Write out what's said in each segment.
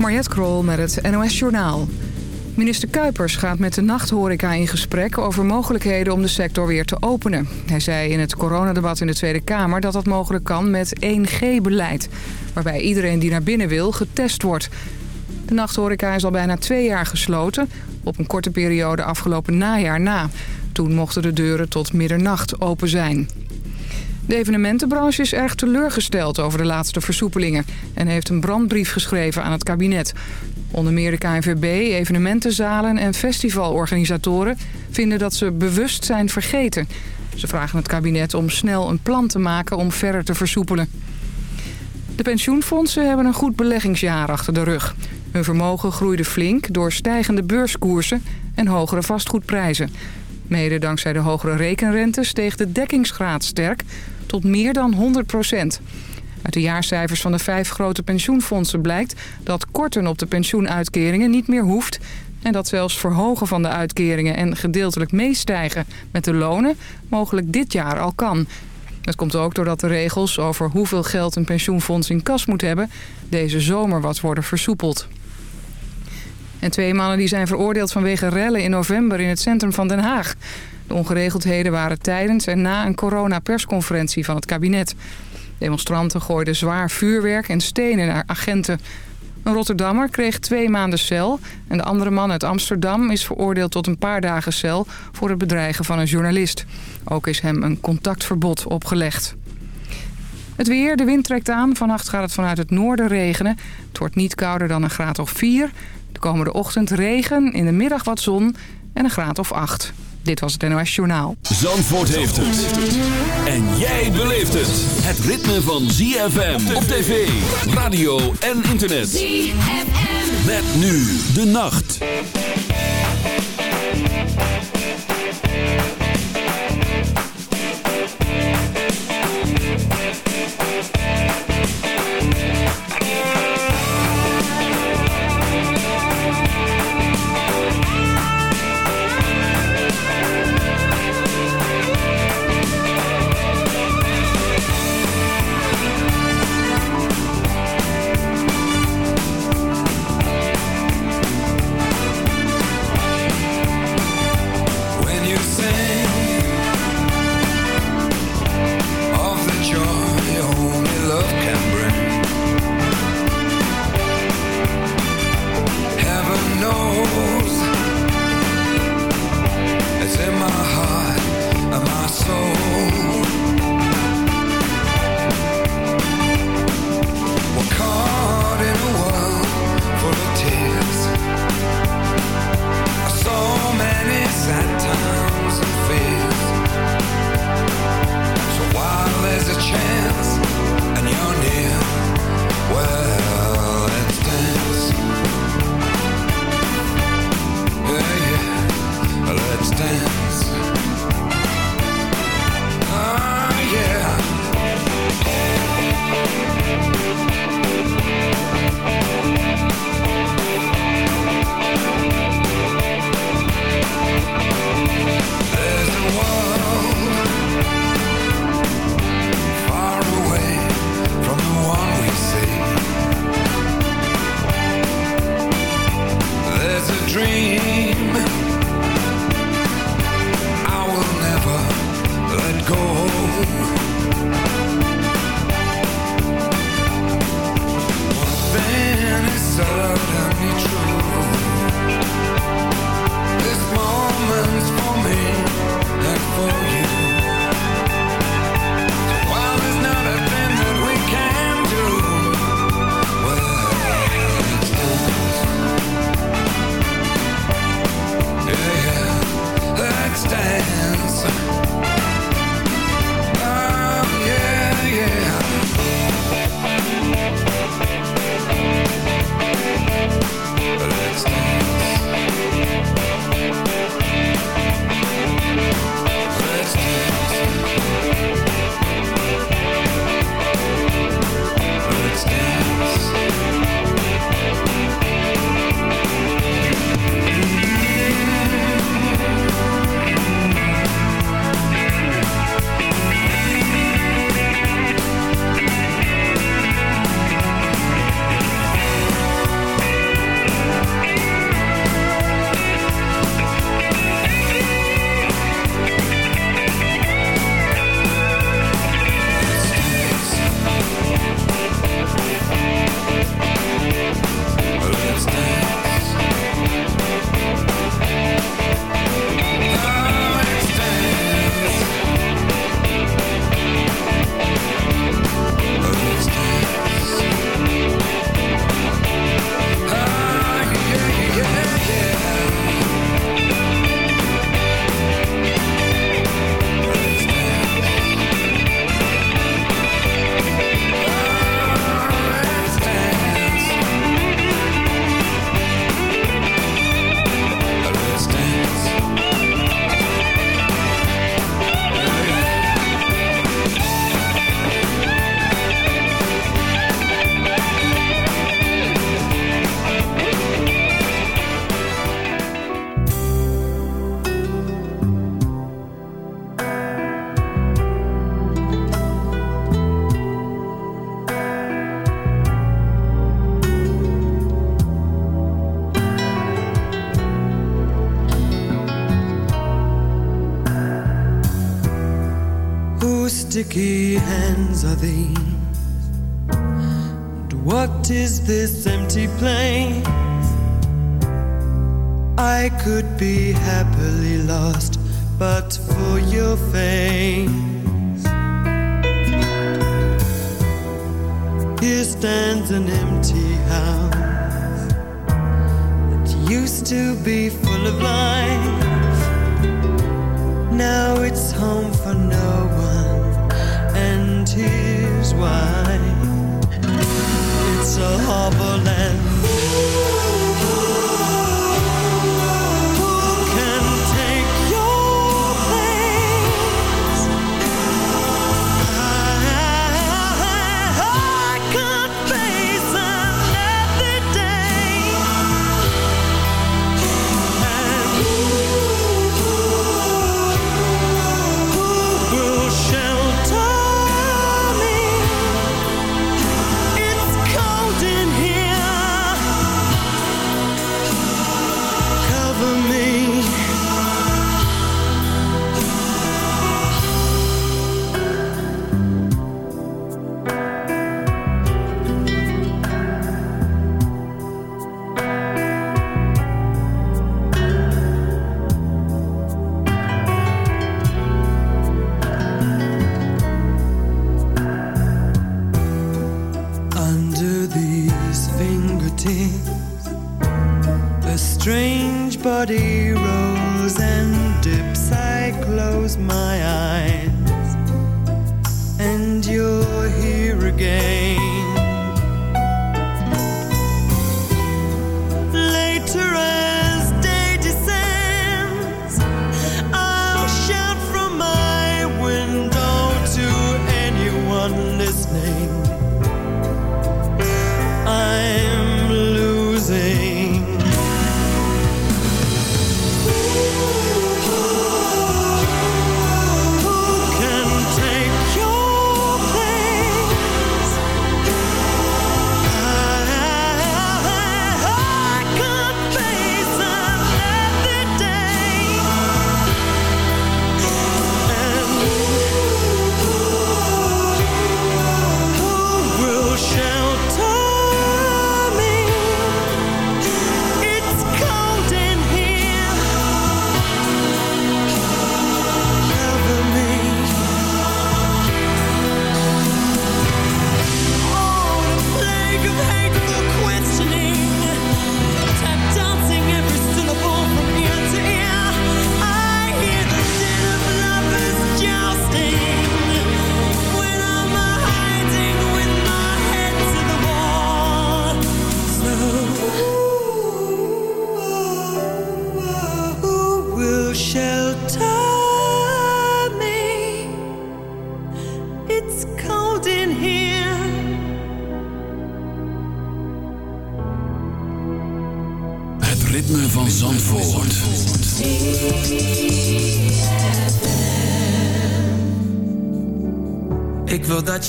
Mariette Krol met het NOS Journaal. Minister Kuipers gaat met de nachthoreca in gesprek over mogelijkheden om de sector weer te openen. Hij zei in het coronadebat in de Tweede Kamer dat dat mogelijk kan met 1G-beleid. Waarbij iedereen die naar binnen wil getest wordt. De nachthoreca is al bijna twee jaar gesloten. Op een korte periode afgelopen najaar na. Toen mochten de deuren tot middernacht open zijn. De evenementenbranche is erg teleurgesteld over de laatste versoepelingen... en heeft een brandbrief geschreven aan het kabinet. Onder meer de KNVB, evenementenzalen en festivalorganisatoren... vinden dat ze bewust zijn vergeten. Ze vragen het kabinet om snel een plan te maken om verder te versoepelen. De pensioenfondsen hebben een goed beleggingsjaar achter de rug. Hun vermogen groeide flink door stijgende beurskoersen en hogere vastgoedprijzen. Mede dankzij de hogere rekenrente steeg de dekkingsgraad sterk tot meer dan 100 procent. Uit de jaarcijfers van de vijf grote pensioenfondsen blijkt dat korten op de pensioenuitkeringen niet meer hoeft... en dat zelfs verhogen van de uitkeringen en gedeeltelijk meestijgen met de lonen mogelijk dit jaar al kan. Dat komt ook doordat de regels over hoeveel geld een pensioenfonds in kas moet hebben... deze zomer wat worden versoepeld. En twee mannen die zijn veroordeeld vanwege rellen in november in het centrum van Den Haag. De ongeregeldheden waren tijdens en na een coronapersconferentie van het kabinet. Demonstranten gooiden zwaar vuurwerk en stenen naar agenten. Een Rotterdammer kreeg twee maanden cel... en de andere man uit Amsterdam is veroordeeld tot een paar dagen cel... voor het bedreigen van een journalist. Ook is hem een contactverbod opgelegd. Het weer, de wind trekt aan. Vannacht gaat het vanuit het noorden regenen. Het wordt niet kouder dan een graad of 4. De komende ochtend regen, in de middag wat zon en een graad of 8. Dit was het NOS Journaal. Zandvoort heeft het. En jij beleeft het. Het ritme van ZFM op tv, radio en internet. ZFM. Met nu de nacht.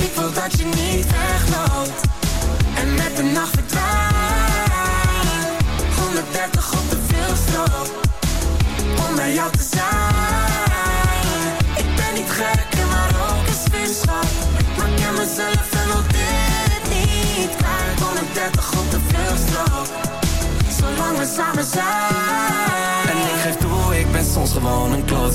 Ik wil dat je niet wegloopt En met de nacht verdwijnt 130 op de veelstroop Om bij jou te zijn. Ik ben niet gek en maar ook een vuurschap Maar ken mezelf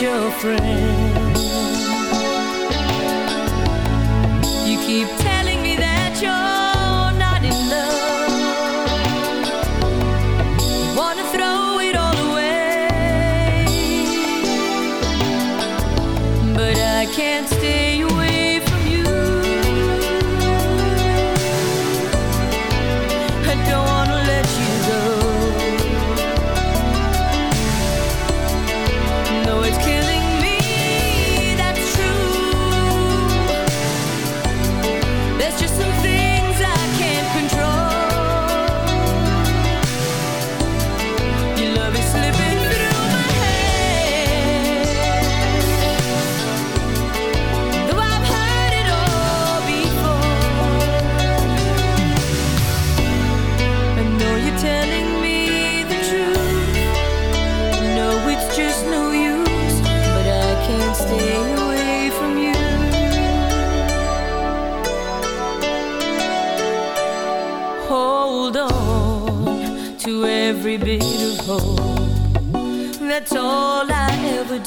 your friend. You keep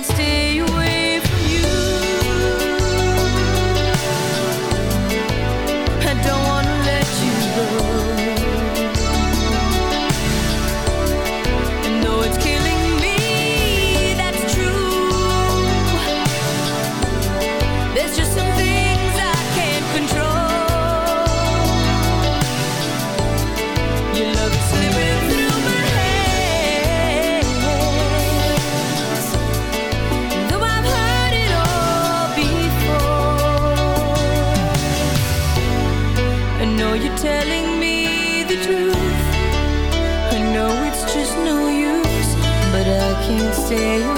can't stay away stay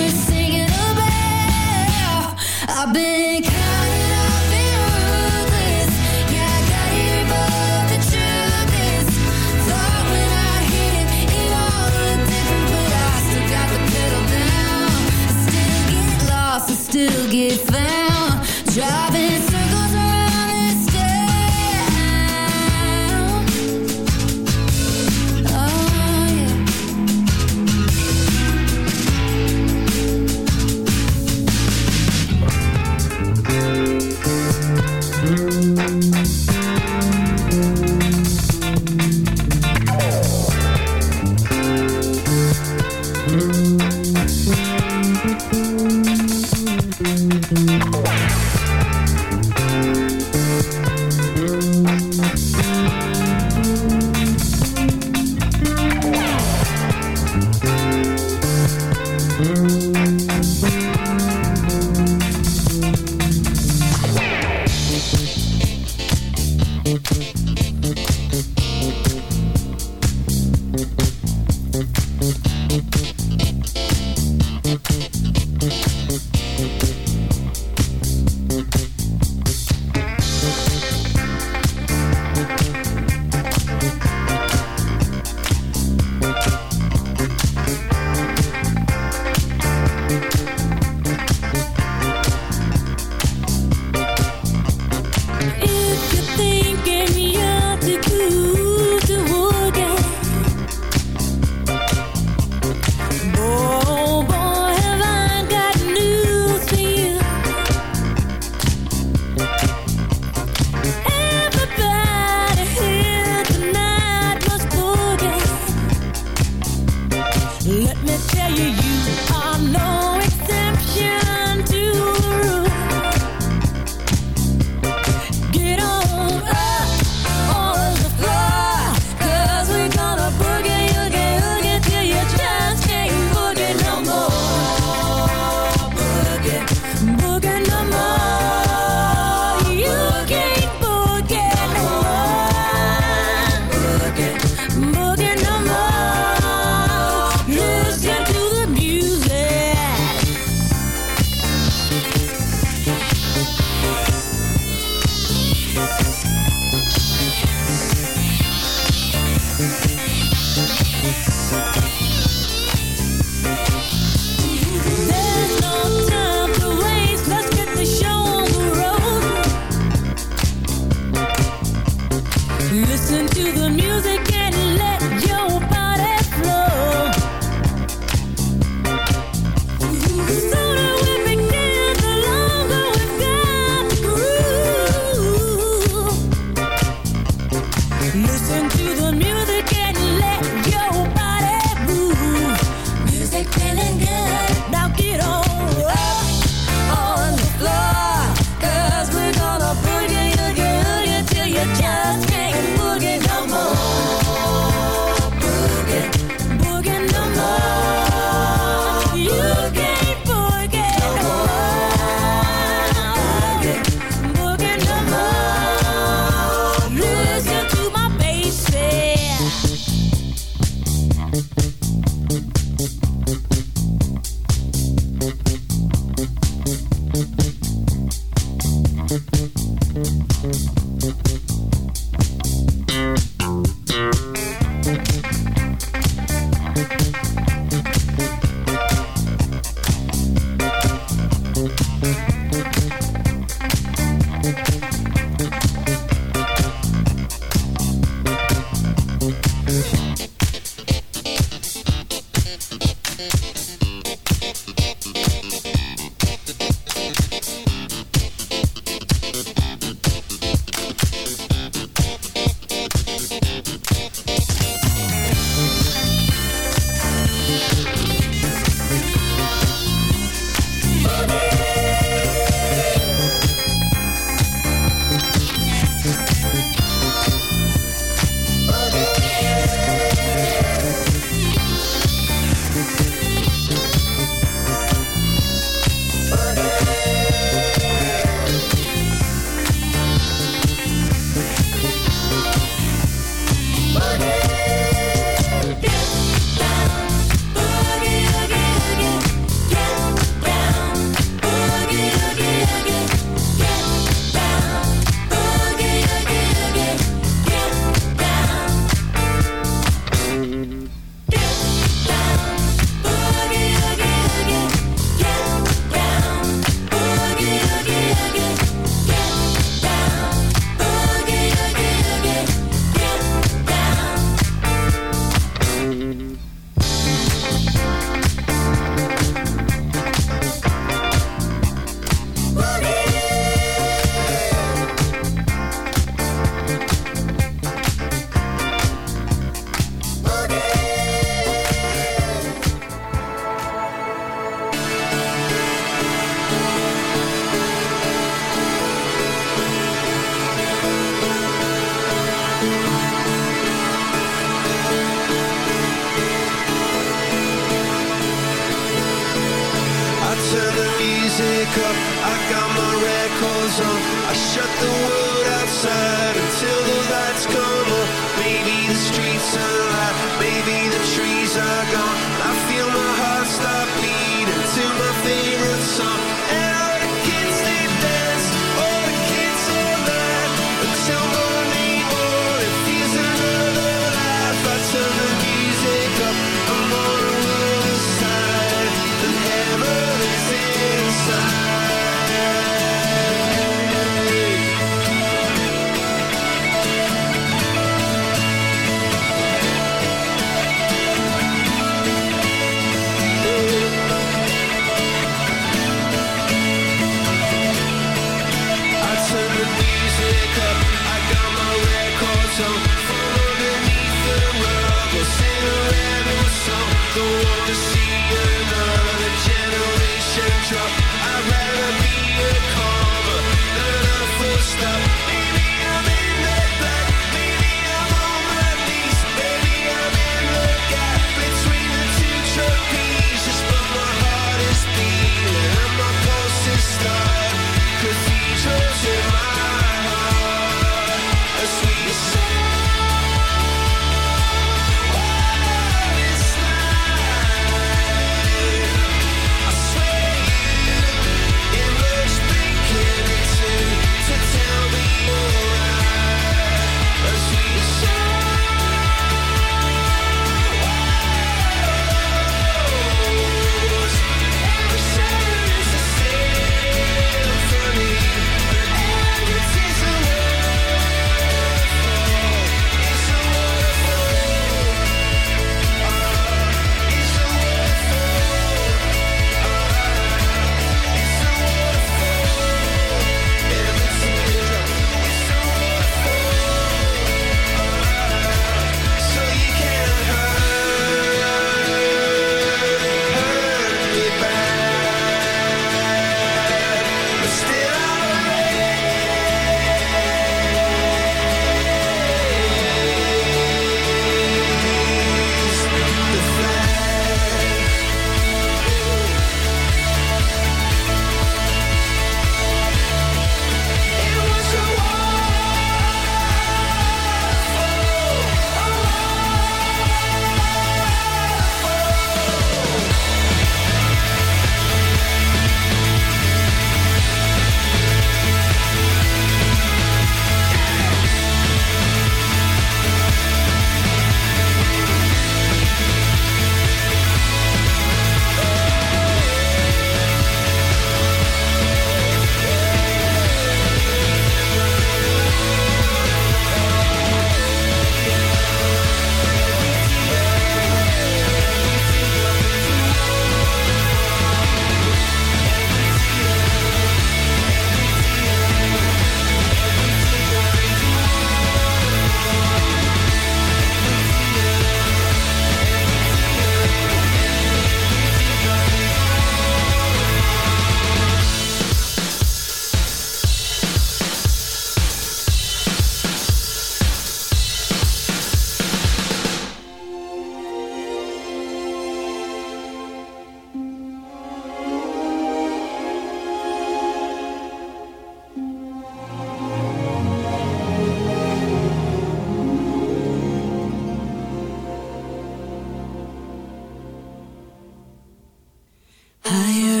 I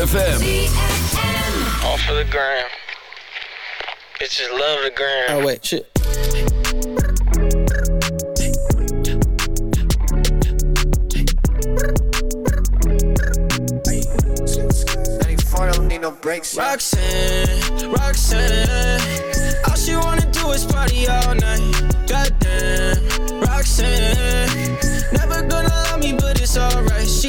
ZFM. Off of the gram. Bitches love the gram. Oh wait, shit. don't need no breaks. Roxanne, Roxanne, all she wanna do is party all night. Goddamn, Roxanne, never gonna love me, but it's alright.